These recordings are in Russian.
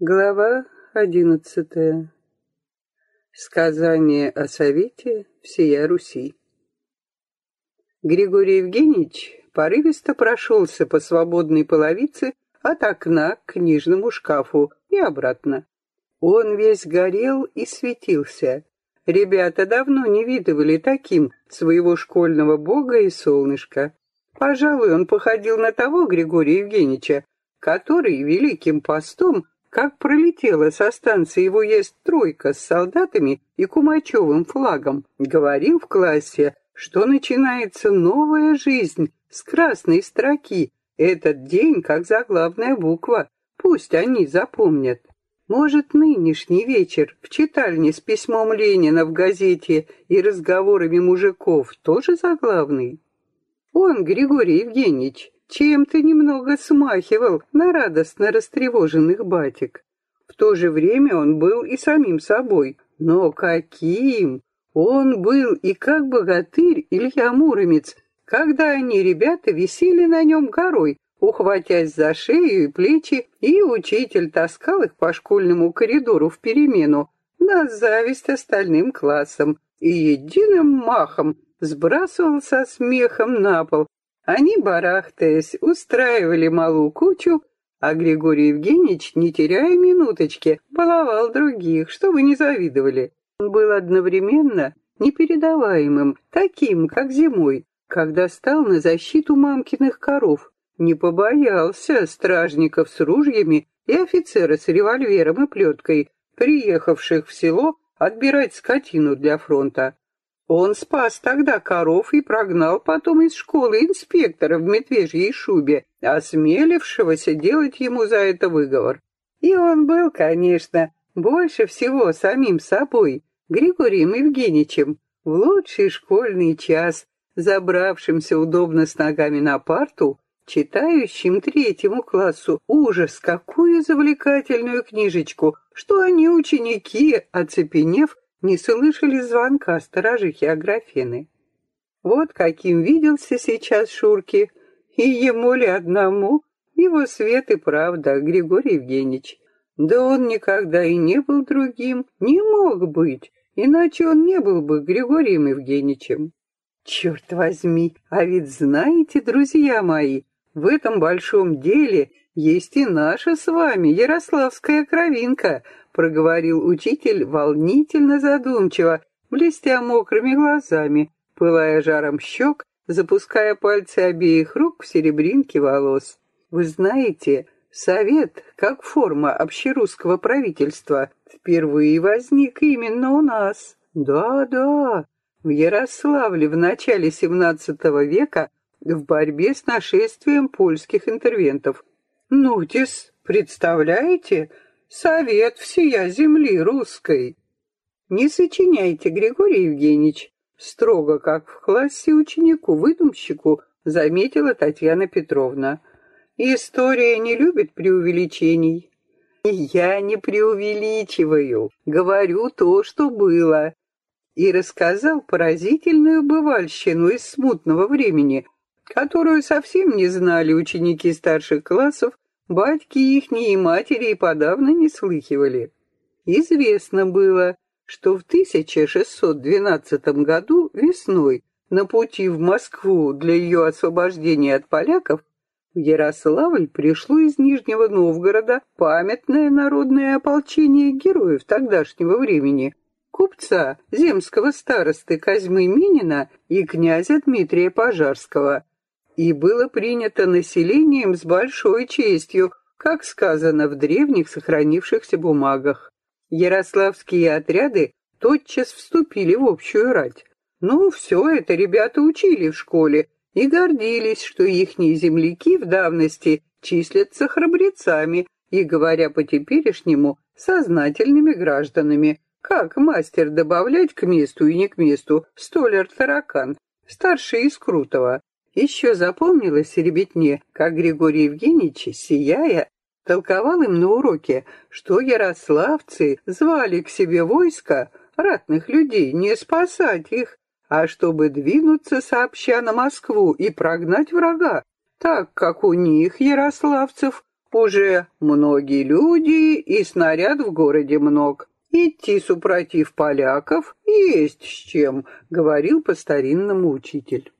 Глава одиннадцатая. Сказание о совете всея Руси. Григорий Евгеньевич порывисто прошелся по свободной половице от окна к книжному шкафу и обратно. Он весь горел и светился. Ребята давно не видывали таким своего школьного бога и солнышка. Пожалуй, он походил на того Григория Евгеньевича, который великим постом как пролетела со станции его есть тройка с солдатами и кумачевым флагом, говорил в классе, что начинается новая жизнь с красной строки. Этот день как заглавная буква. Пусть они запомнят. Может, нынешний вечер в читальне с письмом Ленина в газете и разговорами мужиков тоже заглавный? Он, Григорий Евгеньевич, чем-то немного смахивал на радостно растревоженных батик. В то же время он был и самим собой. Но каким? Он был и как богатырь Илья Муромец, когда они, ребята, висели на нем горой, ухватясь за шею и плечи, и учитель таскал их по школьному коридору в перемену, на зависть остальным классам, и единым махом сбрасывал со смехом на пол, они, барахтаясь, устраивали малую кучу, а Григорий Евгеньевич, не теряя минуточки, баловал других, чтобы не завидовали. Он был одновременно непередаваемым, таким, как зимой, когда стал на защиту мамкиных коров. Не побоялся стражников с ружьями и офицера с револьвером и плеткой, приехавших в село отбирать скотину для фронта. Он спас тогда коров и прогнал потом из школы инспектора в медвежьей шубе, осмелившегося делать ему за это выговор. И он был, конечно, больше всего самим собой, Григорием Евгеньевичем, в лучший школьный час, забравшимся удобно с ногами на парту, читающим третьему классу ужас, какую завлекательную книжечку, что они, ученики, оцепенев, не слышали звонка сторожихи Аграфены. Вот каким виделся сейчас Шурки, и ему ли одному его свет и правда, Григорий Евгеньевич. Да он никогда и не был другим, не мог быть, иначе он не был бы Григорием Евгеньевичем. Черт возьми, а ведь знаете, друзья мои, в этом большом деле есть и наша с вами ярославская кровинка, проговорил учитель волнительно задумчиво, блестя мокрыми глазами, пылая жаром щек, запуская пальцы обеих рук в серебринки волос. Вы знаете, совет, как форма общерусского правительства, впервые возник именно у нас. Да-да, в Ярославле в начале XVII века в борьбе с нашествием польских интервентов. Нутис, представляете, совет всея земли русской. Не сочиняйте, Григорий Евгеньевич, строго, как в классе ученику-выдумщику, заметила Татьяна Петровна. История не любит преувеличений. Я не преувеличиваю, говорю то, что было. И рассказал поразительную бывальщину из смутного времени, которую совсем не знали ученики старших классов Батьки ихние и матери и подавно не слыхивали. Известно было, что в 1612 году весной на пути в Москву для ее освобождения от поляков в Ярославль пришло из Нижнего Новгорода памятное народное ополчение героев тогдашнего времени, купца, земского старосты Козьмы Минина и князя Дмитрия Пожарского – и было принято населением с большой честью, как сказано в древних сохранившихся бумагах. Ярославские отряды тотчас вступили в общую рать. Ну, все это ребята учили в школе и гордились, что ихние земляки в давности числятся храбрецами и, говоря по-теперешнему, сознательными гражданами, как мастер добавлять к месту и не к месту, столяр-таракан, старший из Крутого. Еще запомнилось ребятне, как Григорий Евгеньевич, сияя, толковал им на уроке, что ярославцы звали к себе войско ратных людей не спасать их, а чтобы двинуться сообща на Москву и прогнать врага, так как у них, ярославцев, Уже многие люди и снаряд в городе много. Идти супротив поляков есть с чем, говорил по-старинному учитель.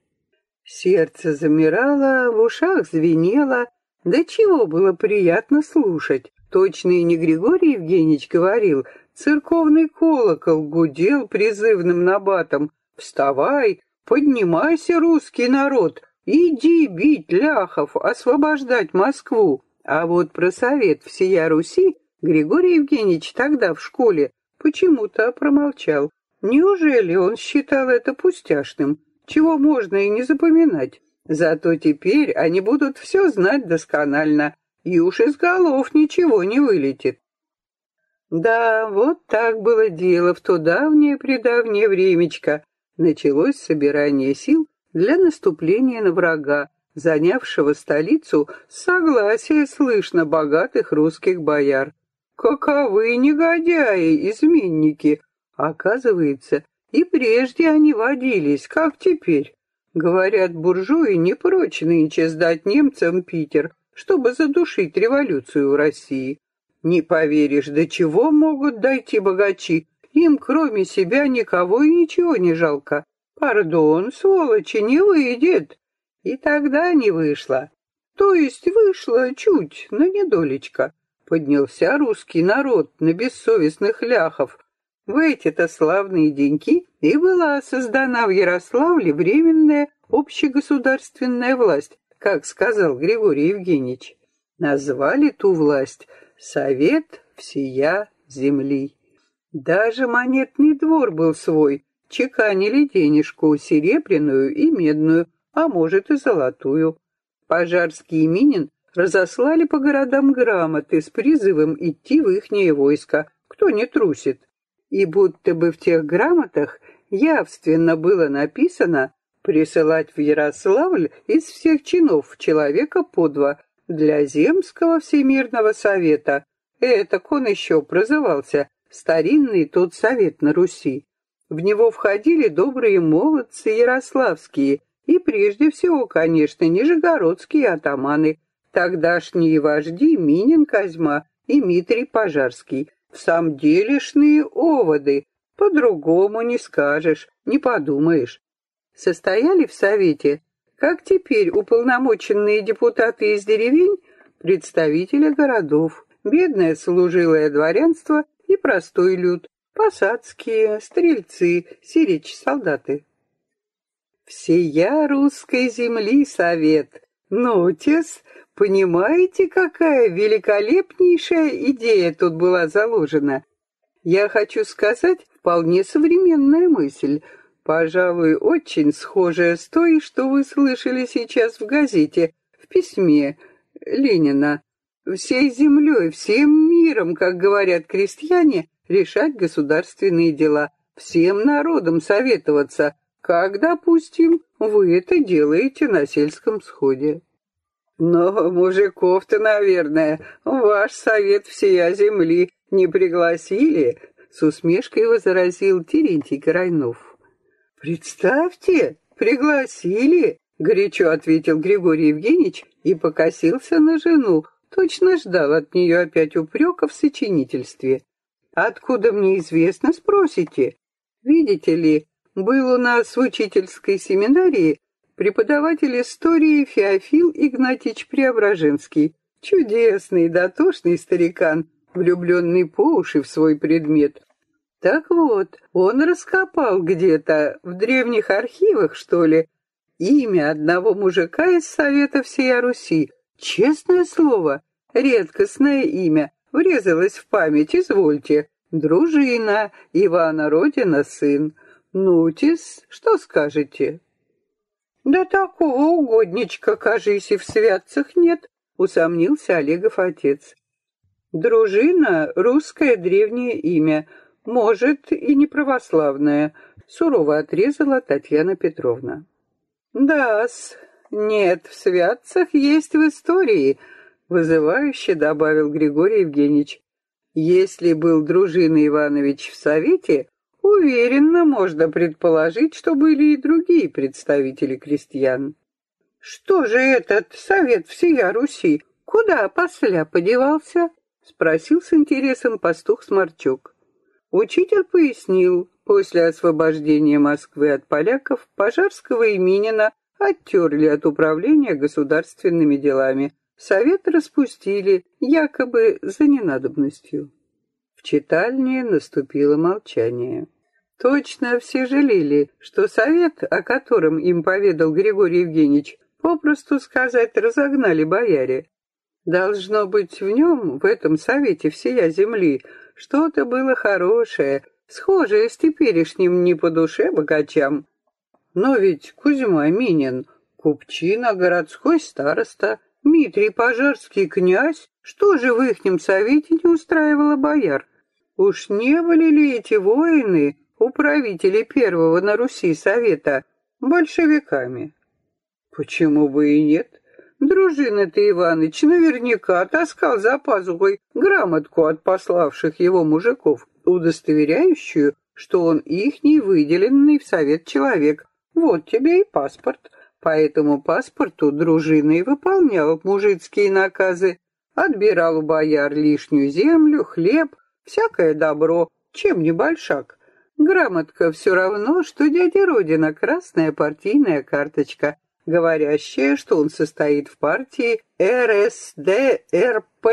Сердце замирало, в ушах звенело, да чего было приятно слушать. Точно и не Григорий Евгеньевич говорил, церковный колокол гудел призывным набатом. «Вставай, поднимайся, русский народ, иди бить ляхов, освобождать Москву». А вот про совет всея Руси Григорий Евгеньевич тогда в школе почему-то промолчал. Неужели он считал это пустяшным, чего можно и не запоминать? Зато теперь они будут все знать досконально, и уж из голов ничего не вылетит. Да, вот так было дело в то давнее-предавнее времечко. Началось собирание сил для наступления на врага, занявшего столицу с согласия слышно богатых русских бояр. Каковы негодяи, изменники! Оказывается, и прежде они водились, как теперь. Говорят, буржуи не прочь нынче сдать немцам Питер, чтобы задушить революцию в России. Не поверишь, до чего могут дойти богачи. Им, кроме себя, никого и ничего не жалко. Пардон, сволочи, не выйдет. И тогда не вышло. То есть вышло чуть, но недолечко. Поднялся русский народ на бессовестных ляхов, в эти-то славные деньки и была создана в Ярославле временная общегосударственная власть, как сказал Григорий Евгеньевич. Назвали ту власть «Совет всея земли». Даже монетный двор был свой, чеканили денежку серебряную и медную, а может и золотую. Пожарский и Минин разослали по городам грамоты с призывом идти в ихнее войско, кто не трусит и будто бы в тех грамотах явственно было написано присылать в Ярославль из всех чинов человека по два для Земского Всемирного Совета. Этак он еще прозывался «Старинный тот совет на Руси». В него входили добрые молодцы ярославские и прежде всего, конечно, нижегородские атаманы, тогдашние вожди Минин Козьма и Митрий Пожарский, в самом делешные оводы, по-другому не скажешь, не подумаешь. Состояли в Совете, как теперь уполномоченные депутаты из деревень, представители городов, бедное служилое дворянство и простой люд, посадские, стрельцы, сирич, солдаты. Всея русской земли совет, нотис, Понимаете, какая великолепнейшая идея тут была заложена? Я хочу сказать, вполне современная мысль, пожалуй, очень схожая с той, что вы слышали сейчас в газете, в письме Ленина. Всей землей, всем миром, как говорят крестьяне, решать государственные дела, всем народам советоваться, как, допустим, вы это делаете на сельском сходе. Но мужиков-то, наверное, ваш совет всея земли не пригласили, с усмешкой возразил Терентий Крайнов. Представьте, пригласили, горячо ответил Григорий Евгеньевич и покосился на жену, точно ждал от нее опять упрека в сочинительстве. Откуда мне известно, спросите? Видите ли, был у нас в учительской семинарии преподаватель истории Феофил Игнатьич Преображенский. Чудесный, дотошный старикан, влюбленный по уши в свой предмет. Так вот, он раскопал где-то, в древних архивах, что ли, имя одного мужика из Совета всей Руси. Честное слово, редкостное имя, врезалось в память, извольте. Дружина, Ивана Родина, сын. Нутис, что скажете? Да такого угодничка, кажись, и в святцах нет, усомнился Олегов отец. Дружина — русское древнее имя, может, и не православное, сурово отрезала Татьяна Петровна. Да-с, нет, в святцах есть в истории, вызывающе добавил Григорий Евгеньевич. Если был Дружина Иванович в Совете, Уверенно можно предположить, что были и другие представители крестьян. Что же этот совет всея Руси? Куда посля подевался? Спросил с интересом пастух Сморчок. Учитель пояснил, после освобождения Москвы от поляков Пожарского и Минина оттерли от управления государственными делами. Совет распустили, якобы за ненадобностью. В читальне наступило молчание. Точно все жалели, что совет, о котором им поведал Григорий Евгеньевич, попросту сказать, разогнали бояре. Должно быть, в нем, в этом совете всея земли, что-то было хорошее, схожее с теперешним не по душе богачам. Но ведь Кузьма Минин, купчина, городской староста, Дмитрий Пожарский князь, что же в ихнем совете не устраивало бояр? Уж не были ли эти воины, управители первого на Руси совета, большевиками? Почему бы и нет? Дружина-то Иваныч наверняка таскал за пазухой грамотку от пославших его мужиков, удостоверяющую, что он ихний выделенный в совет человек. Вот тебе и паспорт. По этому паспорту дружина и выполнял мужицкие наказы, отбирал у бояр лишнюю землю, хлеб, всякое добро, чем не большак. Грамотка все равно, что дядя Родина, красная партийная карточка, говорящая, что он состоит в партии РСДРП.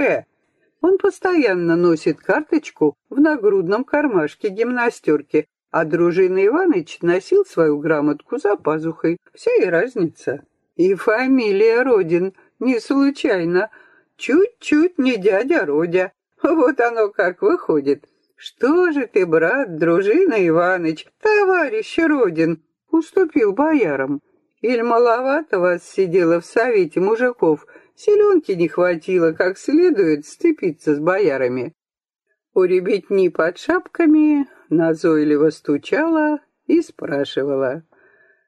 Он постоянно носит карточку в нагрудном кармашке гимнастерки, а дружина Иваныч носил свою грамотку за пазухой. Вся и разница. И фамилия Родин не случайно. Чуть-чуть не дядя Родя. Вот оно как выходит. Что же ты, брат, дружина Иваныч, товарищ Родин, уступил боярам? Или маловато вас сидело в совете мужиков, селенки не хватило как следует сцепиться с боярами? У ребятни под шапками назойливо стучала и спрашивала.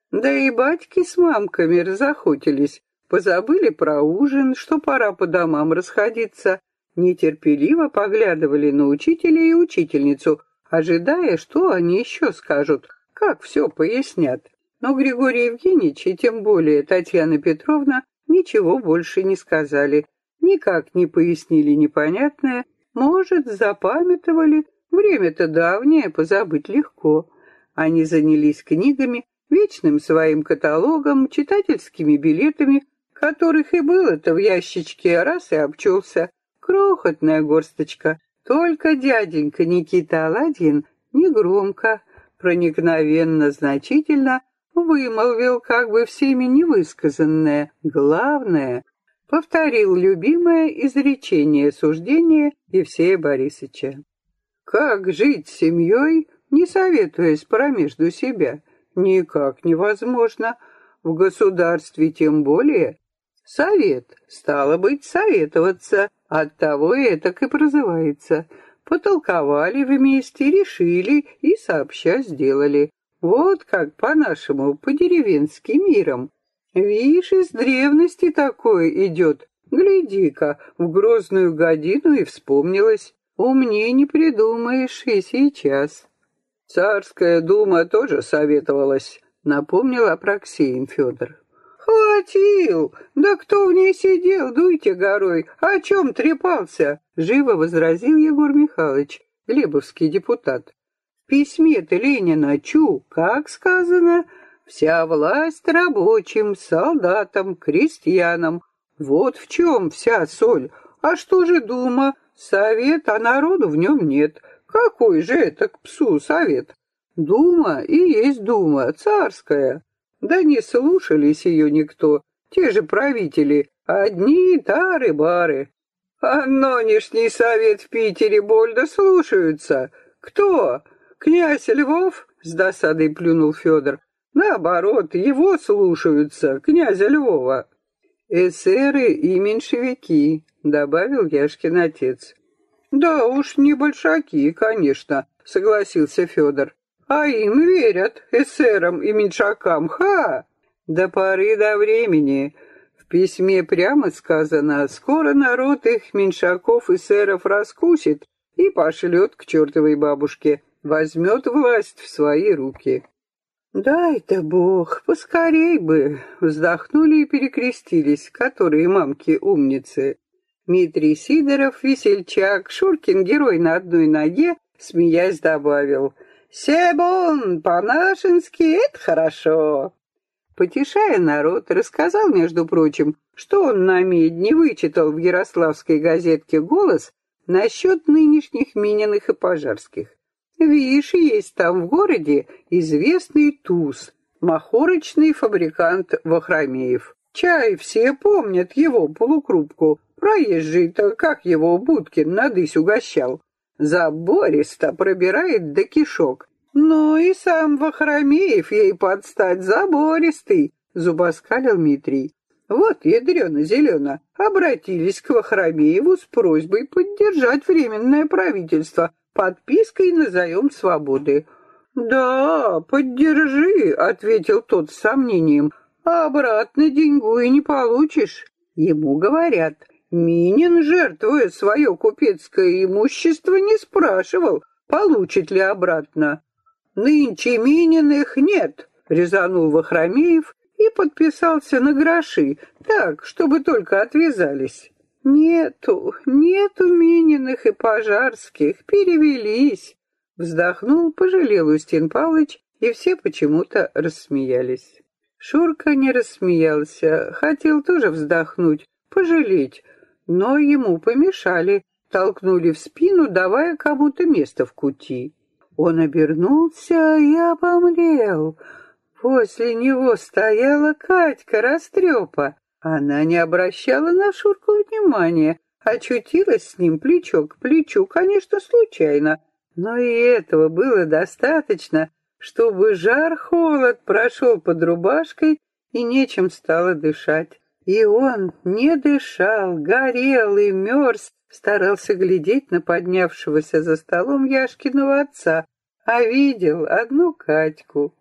Да и батьки с мамками разохотились, позабыли про ужин, что пора по домам расходиться, нетерпеливо поглядывали на учителя и учительницу, ожидая, что они еще скажут, как все пояснят. Но Григорий Евгеньевич и тем более Татьяна Петровна ничего больше не сказали, никак не пояснили непонятное, может, запамятовали, Время-то давнее, позабыть легко. Они занялись книгами, вечным своим каталогом, читательскими билетами, которых и было-то в ящичке раз и обчелся. Крохотная горсточка. Только дяденька Никита Аладьин негромко, проникновенно, значительно вымолвил как бы всеми невысказанное, главное, повторил любимое изречение суждения Евсея Борисовича. Как жить с семьей, не советуясь промежду себя? Никак невозможно. В государстве тем более. Совет, стало быть, советоваться. Оттого и это и прозывается. Потолковали вместе, решили и сообща сделали. Вот как по-нашему, по-деревенски миром. Вишь, из древности такое идет. Гляди-ка, в грозную годину и вспомнилось. Умнее не придумаешь и сейчас. Царская дума тоже советовалась, напомнил Апраксеин Федор. «Хватил! Да кто в ней сидел, дуйте горой! О чем трепался?» Живо возразил Егор Михайлович, глебовский депутат. В письме-то Ленина Чу, как сказано, «Вся власть рабочим, солдатам, крестьянам. Вот в чем вся соль. А что же Дума? Совет, а народу в нем нет. Какой же это к псу совет? Дума и есть дума, царская. Да не слушались ее никто, те же правители, одни тары-бары. А нынешний совет в Питере больно слушаются. Кто? Князь Львов? С досадой плюнул Федор. Наоборот, его слушаются, князя Львова. Эсеры и меньшевики, добавил Яшкин отец. Да уж, не большаки, конечно, согласился Федор. А им верят, эсерам и меньшакам, ха! До поры до времени. В письме прямо сказано, скоро народ их меньшаков и сэров раскусит и пошлет к чертовой бабушке, возьмет власть в свои руки. «Дай-то Бог, поскорей бы!» Вздохнули и перекрестились, которые мамки умницы. Дмитрий Сидоров, весельчак, Шуркин герой на одной ноге, смеясь добавил «Себон, по-нашенски, это хорошо». Потешая народ, рассказал, между прочим, что он на медне вычитал в ярославской газетке «Голос» насчет нынешних Мининых и Пожарских. Видишь, есть там в городе известный туз, махорочный фабрикант Вахромеев. Чай все помнят его полукрупку. Проезжий-то, как его Будкин надысь угощал. Забористо пробирает до кишок. Но и сам Вахромеев ей подстать забористый, зубоскалил Митрий. Вот, ядрено-зелено, обратились к Вахромееву с просьбой поддержать временное правительство подпиской на заем свободы. «Да, поддержи», — ответил тот с сомнением, «а обратно деньгу и не получишь». Ему говорят, Минин, жертвуя свое купецкое имущество, не спрашивал, получит ли обратно. «Нынче Мининых нет», — резанул Вахромеев и подписался на гроши, так, чтобы только отвязались. «Нету, нету Мининых и Пожарских, перевелись!» Вздохнул, пожалел Устин Павлович, и все почему-то рассмеялись. Шурка не рассмеялся, хотел тоже вздохнуть, пожалеть, но ему помешали, толкнули в спину, давая кому-то место в кути. Он обернулся и обомлел. После него стояла Катька Растрепа. Она не обращала на Шурку внимания, очутилась с ним плечо к плечу, конечно, случайно, но и этого было достаточно, чтобы жар-холод прошел под рубашкой и нечем стало дышать. И он не дышал, горел и мерз, старался глядеть на поднявшегося за столом Яшкиного отца, а видел одну Катьку.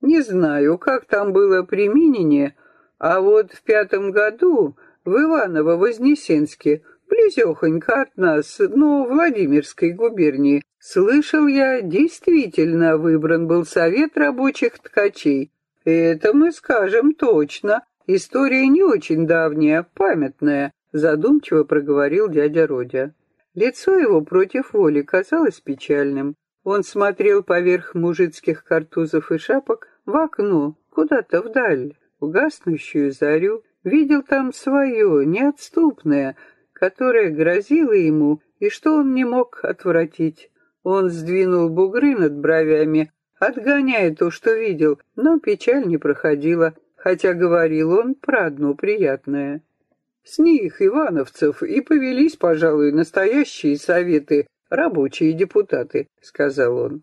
Не знаю, как там было при Минине, а вот в пятом году в Иваново-Вознесенске, близехонько от нас, но Владимирской губернии, слышал я, действительно выбран был совет рабочих ткачей. Это мы скажем точно. История не очень давняя, памятная, задумчиво проговорил дядя Родя. Лицо его против воли казалось печальным. Он смотрел поверх мужицких картузов и шапок в окно, куда-то вдаль в гаснущую зарю, видел там свое, неотступное, которое грозило ему и что он не мог отвратить. Он сдвинул бугры над бровями, отгоняя то, что видел, но печаль не проходила, хотя говорил он про одно приятное. С них, ивановцев, и повелись, пожалуй, настоящие советы, рабочие депутаты, — сказал он.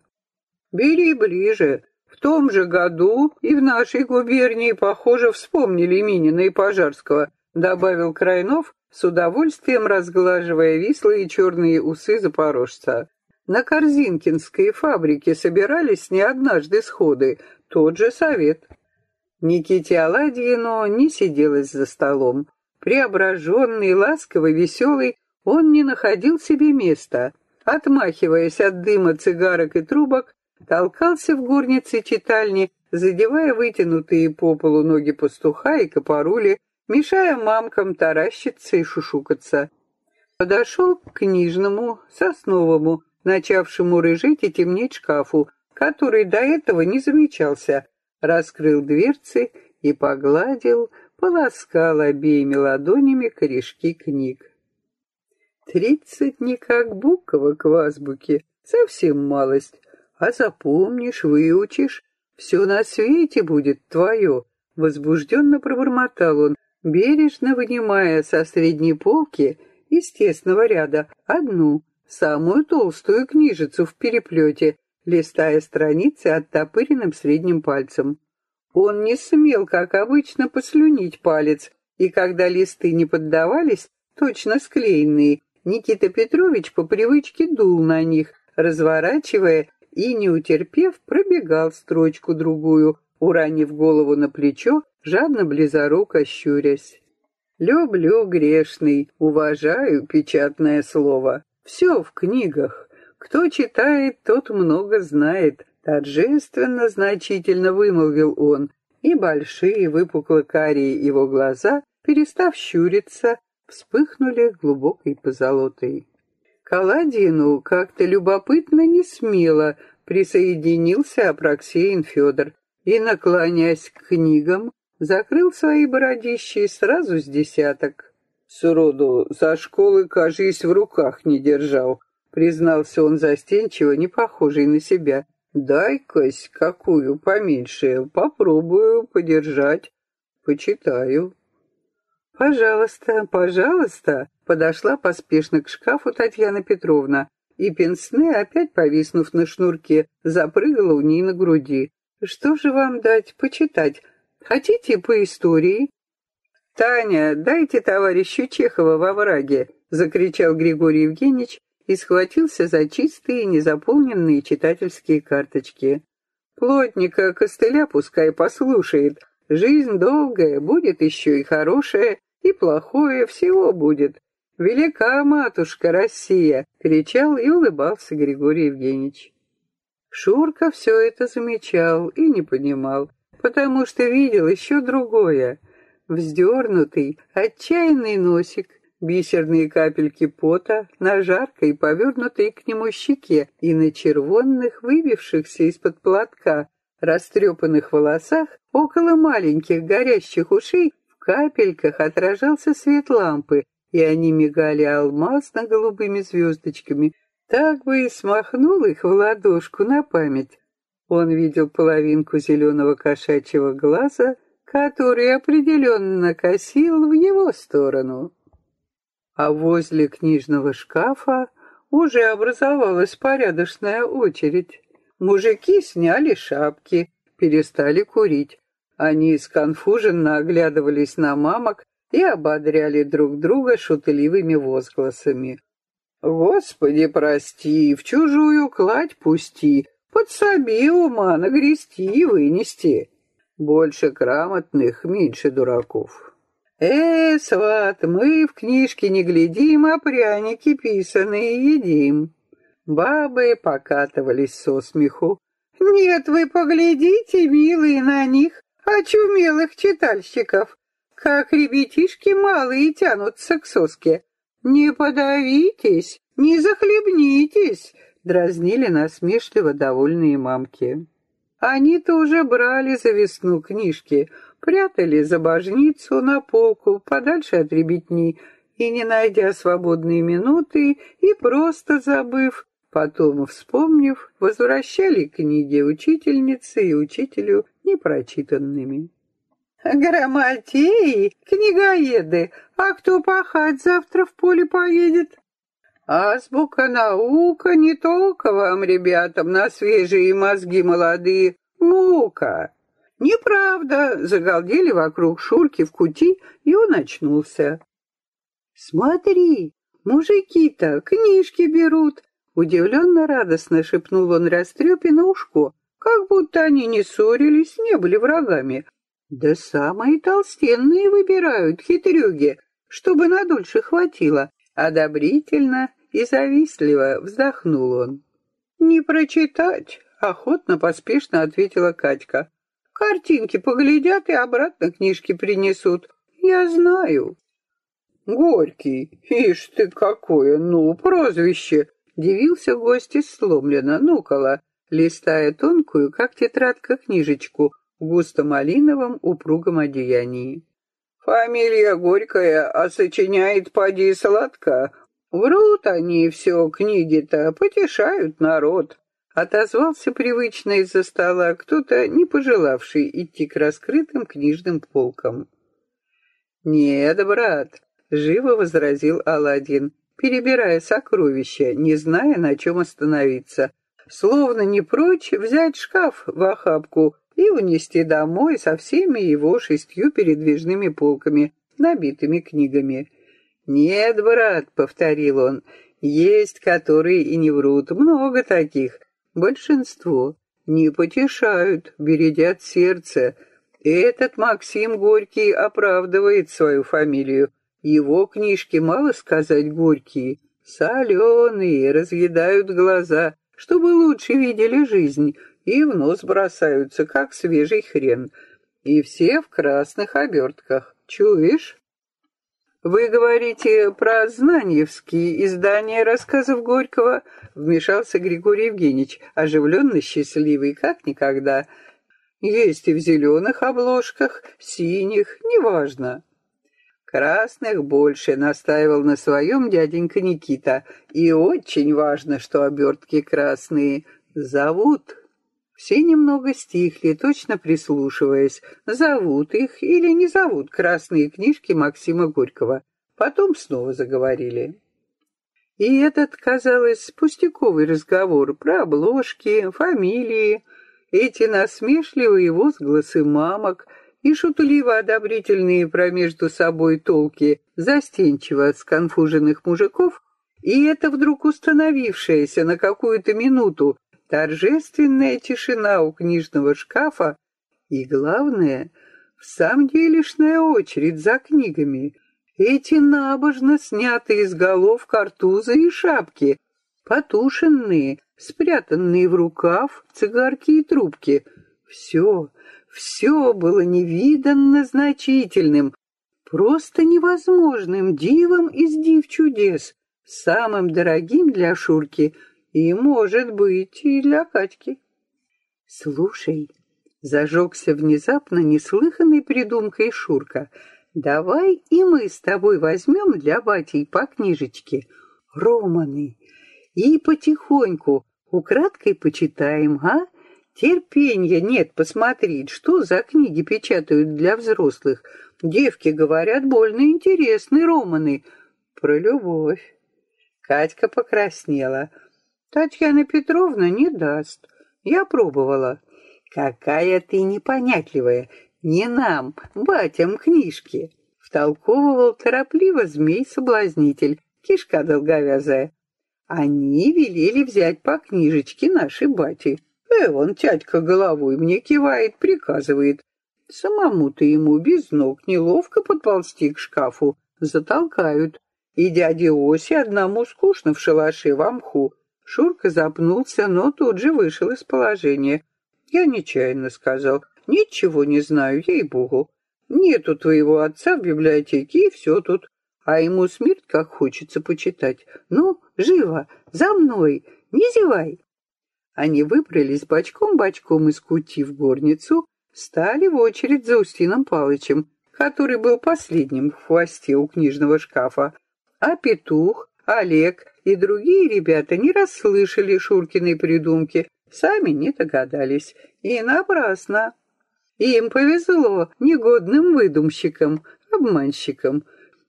«Бери ближе, в том же году и в нашей губернии, похоже, вспомнили Минина и Пожарского, добавил Крайнов, с удовольствием разглаживая вислые черные усы запорожца. На Корзинкинской фабрике собирались не однажды сходы, тот же совет. Никите Аладьину не сиделось за столом. Преображенный, ласковый, веселый, он не находил себе места. Отмахиваясь от дыма цигарок и трубок, толкался в горнице читальни, задевая вытянутые по полу ноги пастуха и копорули, мешая мамкам таращиться и шушукаться. Подошел к книжному, сосновому, начавшему рыжить и темнеть шкафу, который до этого не замечался, раскрыл дверцы и погладил, полоскал обеими ладонями корешки книг. Тридцать не как буковок в азбуке, совсем малость, а запомнишь, выучишь, все на свете будет твое, возбужденно пробормотал он, бережно вынимая со средней полки из тесного ряда одну, самую толстую книжицу в переплете, листая страницы оттопыренным средним пальцем. Он не смел, как обычно, послюнить палец, и когда листы не поддавались, точно склеенные, Никита Петрович по привычке дул на них, разворачивая и, не утерпев, пробегал строчку-другую, уранив голову на плечо, жадно близоруко щурясь. «Люблю грешный, уважаю печатное слово. Все в книгах. Кто читает, тот много знает», — торжественно значительно вымолвил он, и большие выпукло-карие его глаза, перестав щуриться, вспыхнули глубокой позолотой. К Аладдину как-то любопытно не смело присоединился Апраксеин Федор и, наклонясь к книгам, закрыл свои бородища сразу с десяток. Сроду за школы, кажись, в руках не держал, признался он застенчиво, не похожий на себя. Дай-кась какую поменьше, попробую подержать, почитаю. Пожалуйста, пожалуйста, подошла поспешно к шкафу Татьяна Петровна, и пенсне, опять повиснув на шнурке, запрыгала у ней на груди. Что же вам дать почитать? Хотите по истории? Таня, дайте товарищу Чехова во враге, закричал Григорий Евгеньевич и схватился за чистые, незаполненные читательские карточки. Плотника костыля пускай послушает. Жизнь долгая, будет еще и хорошая, и плохое всего будет. «Велика матушка Россия!» — кричал и улыбался Григорий Евгеньевич. Шурка все это замечал и не понимал, потому что видел еще другое. Вздернутый, отчаянный носик, бисерные капельки пота на жаркой, повернутой к нему щеке и на червонных, выбившихся из-под платка, растрепанных волосах, около маленьких горящих ушей, в капельках отражался свет лампы, и они мигали алмазно-голубыми звездочками, так бы и смахнул их в ладошку на память. Он видел половинку зеленого кошачьего глаза, который определенно косил в его сторону. А возле книжного шкафа уже образовалась порядочная очередь. Мужики сняли шапки, перестали курить. Они сконфуженно оглядывались на мамок, и ободряли друг друга шутливыми возгласами. «Господи, прости, в чужую кладь пусти, подсоби ума, нагрести и вынести. Больше грамотных, меньше дураков». «Э, сват, мы в книжке не глядим, а пряники писаные едим». Бабы покатывались со смеху. «Нет, вы поглядите, милые, на них, очумелых читальщиков как ребятишки малые тянутся к соске. «Не подавитесь, не захлебнитесь!» — дразнили насмешливо довольные мамки. Они-то уже брали за весну книжки, прятали за божницу на полку подальше от ребятни и, не найдя свободные минуты и просто забыв, потом, вспомнив, возвращали книги учительнице и учителю непрочитанными. Грамотеи, книгоеды, а кто пахать завтра в поле поедет? Азбука наука не только вам, ребятам, на свежие мозги молодые, мука. Неправда, загалдели вокруг Шурки в кути, и он очнулся. Смотри, мужики-то книжки берут, удивленно радостно шепнул он Растрепе на ушко, как будто они не ссорились, не были врагами, да самые толстенные выбирают хитрюги, чтобы надольше хватило. Одобрительно и завистливо вздохнул он. «Не прочитать», — охотно поспешно ответила Катька. «Картинки поглядят и обратно книжки принесут. Я знаю». «Горький, ишь ты какое, ну, прозвище!» Дивился гость сломленно, нукола, листая тонкую, как тетрадка, книжечку, густо-малиновом упругом одеянии. «Фамилия Горькая, а сочиняет поди сладко. Врут они все, книги-то, потешают народ». Отозвался привычно из-за стола кто-то, не пожелавший идти к раскрытым книжным полкам. «Нет, брат», — живо возразил Аладдин, перебирая сокровища, не зная, на чем остановиться. Словно не прочь взять шкаф в охапку и унести домой со всеми его шестью передвижными полками, набитыми книгами. «Нет, брат», — повторил он, — «есть, которые и не врут, много таких. Большинство не потешают, бередят сердце. Этот Максим Горький оправдывает свою фамилию. Его книжки, мало сказать, горькие, соленые, разъедают глаза, чтобы лучше видели жизнь, и в нос бросаются, как свежий хрен. И все в красных обертках. Чуешь? «Вы говорите про Знаньевские издания рассказов Горького?» — вмешался Григорий Евгеньевич, оживленно счастливый, как никогда. «Есть и в зеленых обложках, синих, неважно». «Красных больше», — настаивал на своем дяденька Никита. «И очень важно, что обертки красные. Зовут все немного стихли, точно прислушиваясь, зовут их или не зовут красные книжки Максима Горького. Потом снова заговорили. И этот, казалось, пустяковый разговор про обложки, фамилии, эти насмешливые возгласы мамок и шутливо-одобрительные про между собой толки застенчиво сконфуженных мужиков, и это вдруг установившееся на какую-то минуту торжественная тишина у книжного шкафа и, главное, в самом делешная очередь за книгами. Эти набожно снятые с голов картузы и шапки, потушенные, спрятанные в рукав цигарки и трубки. Все, все было невиданно значительным, просто невозможным дивом из див чудес, самым дорогим для Шурки — и, может быть, и для Катьки. Слушай, зажегся внезапно неслыханной придумкой Шурка. Давай и мы с тобой возьмем для бати по книжечке романы и потихоньку, украдкой почитаем, а? Терпенья нет посмотреть, что за книги печатают для взрослых. Девки говорят, больно интересные романы про любовь. Катька покраснела. Татьяна Петровна не даст. Я пробовала. Какая ты непонятливая. Не нам, батям книжки. Втолковывал торопливо змей-соблазнитель, кишка долговязая. Они велели взять по книжечке нашей бати. Э, вон тядька головой мне кивает, приказывает. Самому-то ему без ног неловко подползти к шкафу. Затолкают. И дяде Осе одному скучно в шалаше в мху. Шурка запнулся, но тут же вышел из положения. Я нечаянно сказал. Ничего не знаю, ей-богу. Нету твоего отца в библиотеке, и все тут. А ему смерть как хочется почитать. Ну, живо, за мной, не зевай. Они выбрались бочком-бочком из кути в горницу, стали в очередь за Устином Палычем, который был последним в хвосте у книжного шкафа. А петух, Олег и другие ребята не расслышали Шуркиной придумки, сами не догадались. И напрасно. Им повезло негодным выдумщикам, обманщикам.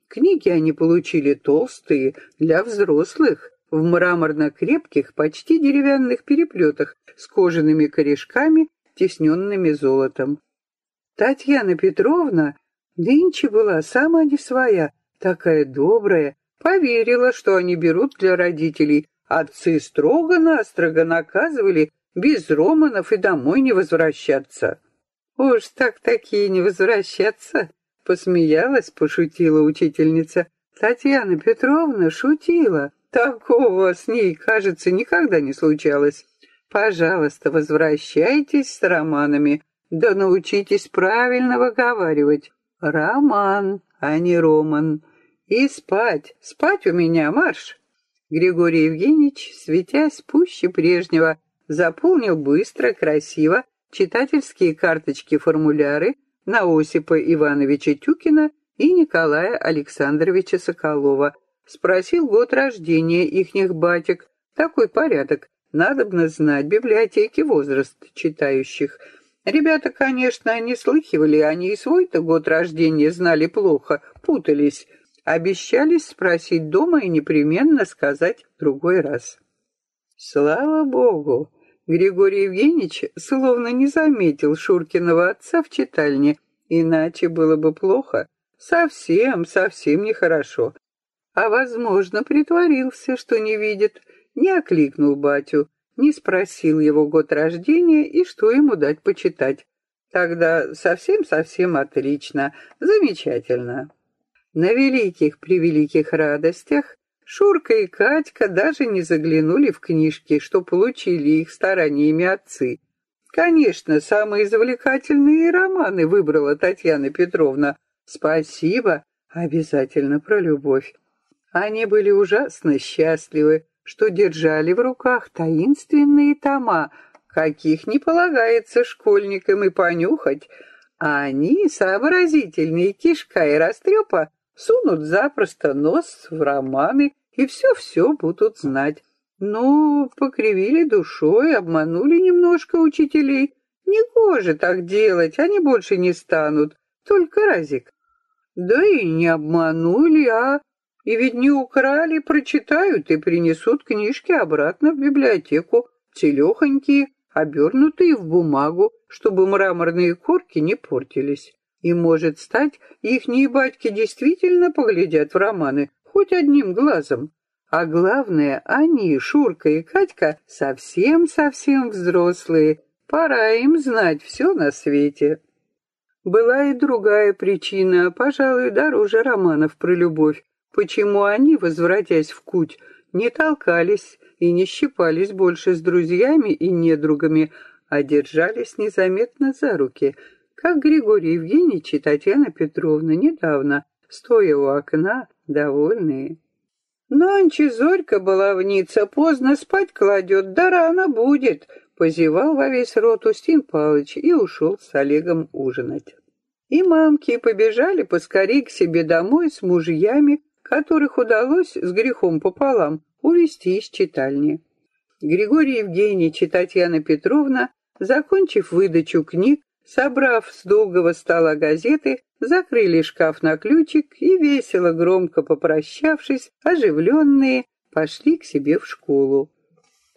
Книги они получили толстые, для взрослых, в мраморно-крепких, почти деревянных переплетах с кожаными корешками, тесненными золотом. Татьяна Петровна нынче была сама не своя, такая добрая, Поверила, что они берут для родителей. Отцы строго-настрого наказывали без Романов и домой не возвращаться. «Уж так такие не возвращаться!» — посмеялась, пошутила учительница. Татьяна Петровна шутила. Такого с ней, кажется, никогда не случалось. Пожалуйста, возвращайтесь с романами, да научитесь правильно выговаривать. Роман, а не Роман. И спать, спать у меня, марш!» Григорий Евгеньевич, светясь пуще прежнего, заполнил быстро, красиво читательские карточки-формуляры на Осипа Ивановича Тюкина и Николая Александровича Соколова. Спросил год рождения ихних батек. Такой порядок. Надобно знать библиотеки возраст читающих. Ребята, конечно, не слыхивали, они и свой-то год рождения знали плохо, путались. Обещались спросить дома и непременно сказать в другой раз. Слава богу! Григорий Евгеньевич словно не заметил Шуркиного отца в читальне, иначе было бы плохо. Совсем, совсем нехорошо. А, возможно, притворился, что не видит, не окликнул батю, не спросил его год рождения и что ему дать почитать. Тогда совсем-совсем отлично, замечательно. На великих-превеликих радостях Шурка и Катька даже не заглянули в книжки, что получили их стараниями отцы. Конечно, самые завлекательные романы выбрала Татьяна Петровна. Спасибо, Обязательно про любовь. Они были ужасно счастливы, что держали в руках таинственные тома, каких не полагается школьникам и понюхать, а они, сообразительные кишка и растрепа, сунут запросто нос в романы и все-все будут знать. Ну, покривили душой, обманули немножко учителей. Негоже так делать, они больше не станут, только разик. Да и не обманули, а... И ведь не украли, прочитают и принесут книжки обратно в библиотеку, целехонькие, обернутые в бумагу, чтобы мраморные корки не портились. И, может стать, ихние батьки действительно поглядят в романы, хоть одним глазом. А главное, они, Шурка и Катька, совсем-совсем взрослые. Пора им знать все на свете. Была и другая причина, пожалуй, дороже романов про любовь. Почему они, возвратясь в куть, не толкались и не щипались больше с друзьями и недругами, а держались незаметно за руки, как Григорий Евгеньевич и Татьяна Петровна недавно, стоя у окна, довольные. Нонче зорька баловница, поздно спать кладет, да рано будет, позевал во весь рот Устин Павлович и ушел с Олегом ужинать. И мамки побежали поскорей к себе домой с мужьями, которых удалось с грехом пополам увести из читальни. Григорий Евгеньевич и Татьяна Петровна, закончив выдачу книг, собрав с долгого стола газеты, закрыли шкаф на ключик и, весело громко попрощавшись, оживленные, пошли к себе в школу.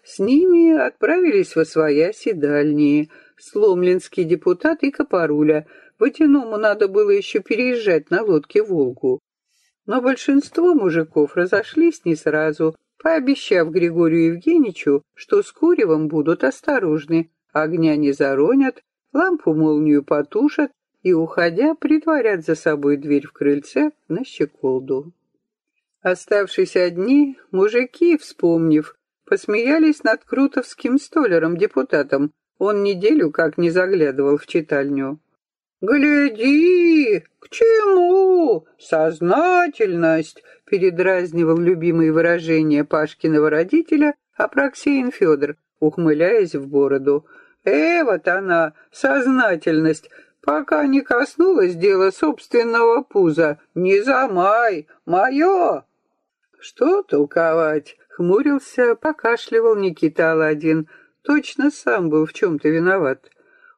С ними отправились во свояси дальние, Сломлинский депутат и Копоруля. Водяному надо было еще переезжать на лодке Волгу. Но большинство мужиков разошлись не сразу, пообещав Григорию Евгеньевичу, что с куревом будут осторожны, огня не заронят, лампу-молнию потушат и, уходя, притворят за собой дверь в крыльце на щеколду. Оставшись одни, мужики, вспомнив, посмеялись над крутовским столером-депутатом. Он неделю как не заглядывал в читальню. «Гляди! К чему? Сознательность!» передразнивал любимые выражения Пашкиного родителя Апраксеин Федор, ухмыляясь в бороду. «Э, вот она, сознательность, пока не коснулась дела собственного пуза. Не замай, мое!» «Что толковать?» — хмурился, покашливал Никита Аладдин. Точно сам был в чем-то виноват.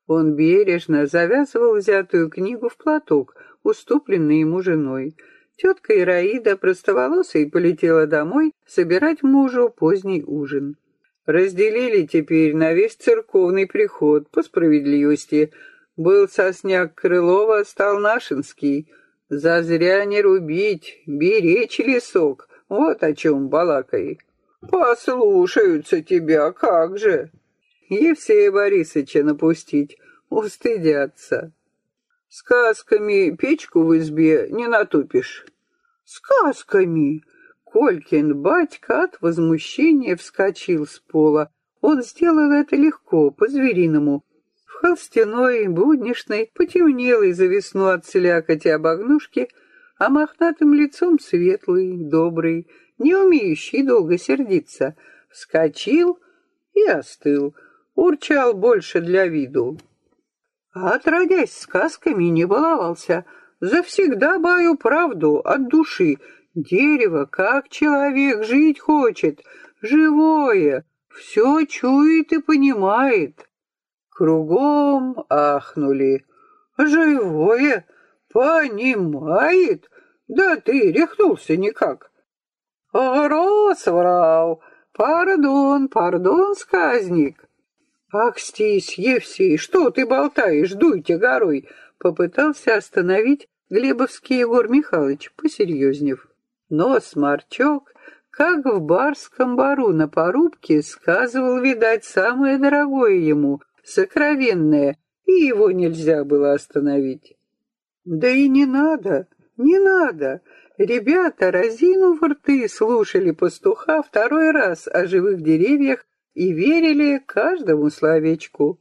Он бережно завязывал взятую книгу в платок, уступленный ему женой. Тетка Ираида, простоволосой, полетела домой собирать мужу поздний ужин. Разделили теперь на весь церковный приход, по справедливости, был сосняк Крылова, стал Нашинский. Зазря не рубить, беречь лесок. Вот о чем балакай. Послушаются тебя, как же. Евсея Борисовича напустить, устыдятся. Сказками печку в избе не натупишь. Сказками! Колькин батька от возмущения вскочил с пола. Он сделал это легко, по-звериному, холстяной, буднишной, потемнелый за весну от слякоти обогнушки, а мохнатым лицом светлый, добрый, не умеющий долго сердиться, вскочил и остыл, урчал больше для виду. А отродясь сказками не баловался, завсегда баю правду от души, дерево, как человек, жить хочет, живое, все чует и понимает. Кругом ахнули. «Живое? Понимает? Да ты рехнулся никак!» «Гроз врал! Пардон, пардон, сказник!» «Ах, стись, Евсей, что ты болтаешь, дуйте горой!» Попытался остановить Глебовский Егор Михайлович, посерьезнев. Но сморчок, как в барском бару на порубке, сказывал, видать, самое дорогое ему, сокровенное, и его нельзя было остановить. Да и не надо, не надо. Ребята, разинув рты, слушали пастуха второй раз о живых деревьях и верили каждому словечку.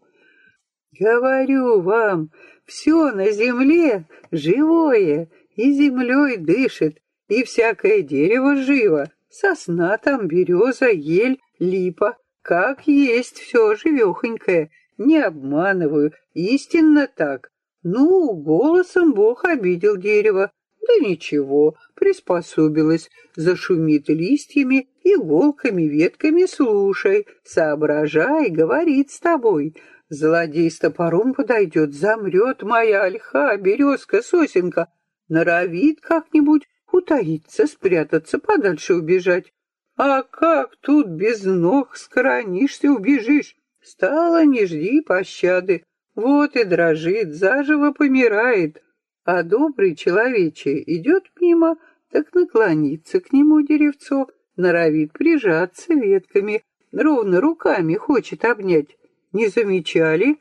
Говорю вам, все на земле живое, И землей дышит, и всякое дерево живо. Сосна там, береза, ель, липа. Как есть все живехонькое. Не обманываю, истинно так. Ну, голосом Бог обидел дерево. Да ничего, приспособилась, зашумит листьями, иголками, ветками слушай, соображай, говорит с тобой. Злодей с топором подойдет, замрет моя ольха, березка, сосенка, норовит как-нибудь утаиться, спрятаться, подальше убежать. А как тут без ног скоронишься, убежишь? Стало, не жди пощады. Вот и дрожит, заживо помирает. А добрый человече идет мимо, так наклонится к нему деревцо, норовит прижаться ветками, ровно руками хочет обнять. Не замечали?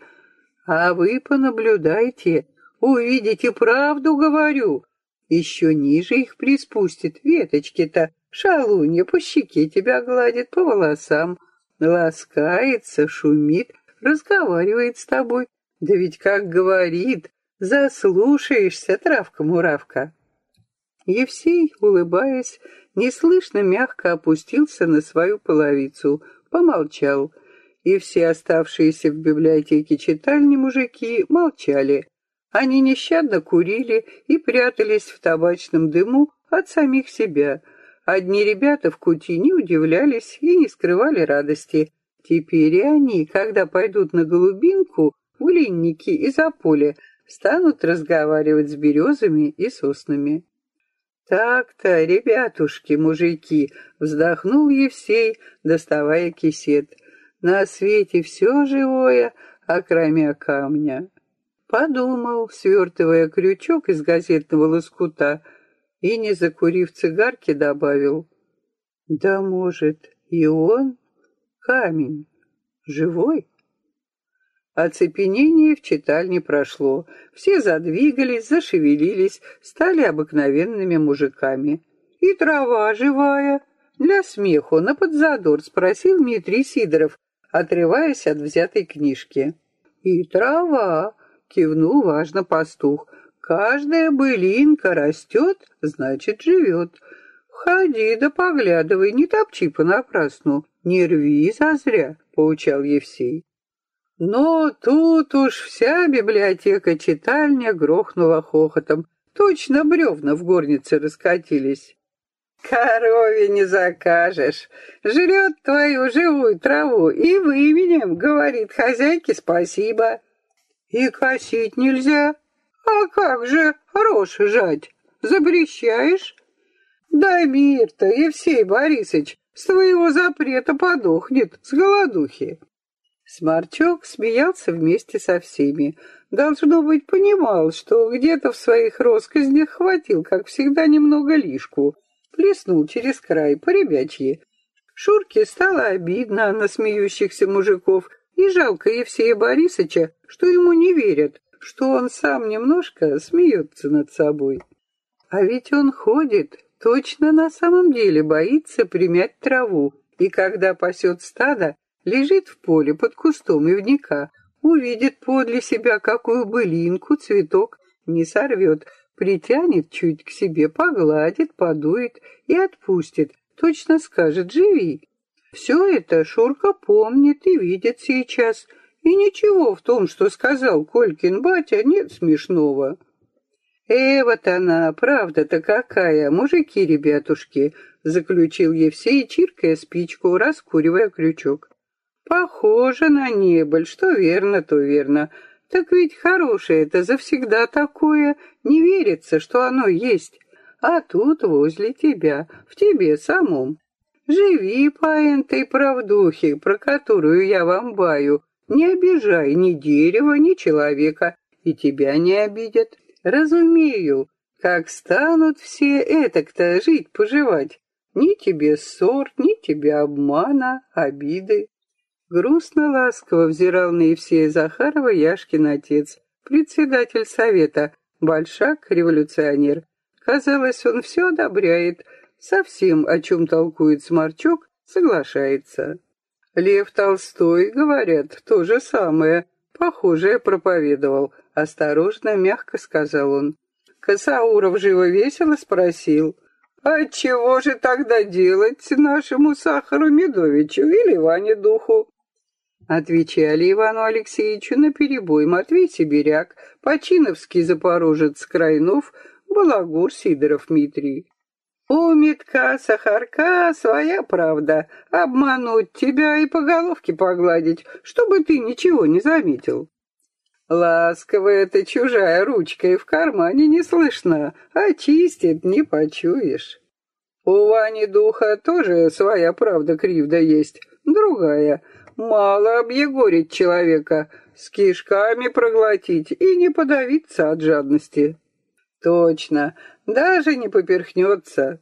А вы понаблюдайте, увидите, правду говорю. Еще ниже их приспустит веточки-то, шалунья по щеке тебя гладит, по волосам, ласкается, шумит, разговаривает с тобой. Да ведь как говорит, Заслушаешься, травка-муравка. Евсей, улыбаясь, неслышно мягко опустился на свою половицу, помолчал, и все оставшиеся в библиотеке читальни мужики молчали. Они нещадно курили и прятались в табачном дыму от самих себя. Одни ребята в кути не удивлялись и не скрывали радости. Теперь и они, когда пойдут на голубинку, в глинники и за поле, станут разговаривать с березами и соснами. Так-то, ребятушки, мужики, вздохнул Евсей, доставая кисет. На свете все живое, окромя камня. Подумал, свертывая крючок из газетного лоскута, и, не закурив цигарки, добавил. Да, может, и он камень живой? Оцепенение в читальне прошло. Все задвигались, зашевелились, стали обыкновенными мужиками. И трава живая. Для смеху на подзадор спросил Дмитрий Сидоров, отрываясь от взятой книжки. И трава, кивнул важно пастух. Каждая былинка растет, значит, живет. Входи да поглядывай, не топчи понапрасну, не рви зазря, поучал Евсей. Но тут уж вся библиотека-читальня грохнула хохотом. Точно бревна в горнице раскатились. Корове не закажешь. Жрет твою живую траву и выменем, говорит хозяйке спасибо. И косить нельзя. А как же рожь жать? Запрещаешь? Да мир-то, Евсей Борисович, с твоего запрета подохнет с голодухи. Сморчок смеялся вместе со всеми. Должно быть, понимал, что где-то в своих росказнях хватил, как всегда, немного лишку. Плеснул через край, по ребячьи. Шурке стало обидно на смеющихся мужиков, и жалко Евсея Борисовича, что ему не верят, что он сам немножко смеется над собой. А ведь он ходит, точно на самом деле боится примять траву, и когда пасет стадо, лежит в поле под кустом ивника, увидит подле себя какую былинку, цветок, не сорвет, притянет чуть к себе, погладит, подует и отпустит, точно скажет «живи». Все это Шурка помнит и видит сейчас, и ничего в том, что сказал Колькин батя, нет смешного. «Э, вот она, правда-то какая, мужики-ребятушки!» — заключил Евсей, чиркая спичку, раскуривая крючок. Похоже на небыль, что верно, то верно. Так ведь хорошее это завсегда такое, не верится, что оно есть. А тут возле тебя, в тебе самом. Живи по этой правдухе, про которую я вам баю. Не обижай ни дерева, ни человека, и тебя не обидят. Разумею, как станут все этак-то жить-поживать. Ни тебе ссор, ни тебе обмана, обиды. Грустно-ласково взирал на Евсея Захарова Яшкин отец, председатель совета, большак, революционер. Казалось, он все одобряет, совсем о чем толкует Сморчок, соглашается. Лев Толстой, говорят, то же самое, похожее проповедовал. Осторожно, мягко сказал он. Косауров живо весело спросил, «А чего же тогда делать нашему Сахару Медовичу или Ване Духу?» Отвечали Ивану Алексеевичу на перебой Матвей Сибиряк, Починовский Запорожец Крайнов, Балагур Сидоров Митрий. У метка сахарка своя правда. Обмануть тебя и по головке погладить, чтобы ты ничего не заметил. Ласковая эта чужая ручка и в кармане не слышно, а чистит не почуешь. У Вани духа тоже своя правда кривда есть, другая. Мало объегорить человека, с кишками проглотить и не подавиться от жадности. Точно, даже не поперхнется.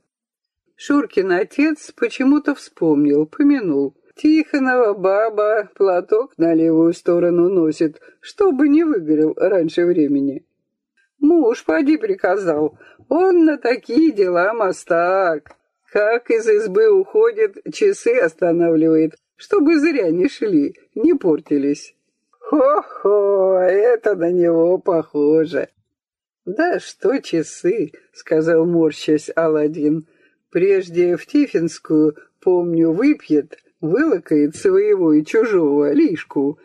Шуркин отец почему-то вспомнил, помянул. Тихонова баба платок на левую сторону носит, чтобы не выгорел раньше времени. Муж поди приказал, он на такие дела мастак. Как из избы уходит, часы останавливает, чтобы зря не шли, не портились. Хо-хо, это на него похоже. «Да что часы», — сказал морщась Аладдин. «Прежде в Тифинскую, помню, выпьет, вылакает своего и чужого лишку.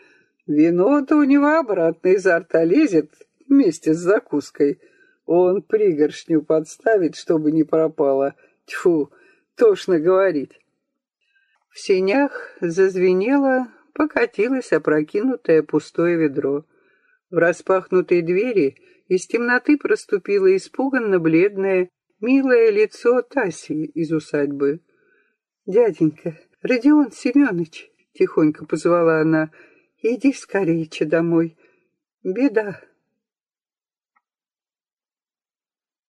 Вино-то у него обратно изо рта лезет вместе с закуской. Он пригоршню подставит, чтобы не пропало. Тьфу, тошно говорить». В сенях зазвенело, покатилось опрокинутое пустое ведро. В распахнутой двери из темноты проступило испуганно бледное, милое лицо Таси из усадьбы. «Дяденька, Родион Семенович!» — тихонько позвала она. «Иди скорее домой. Беда!»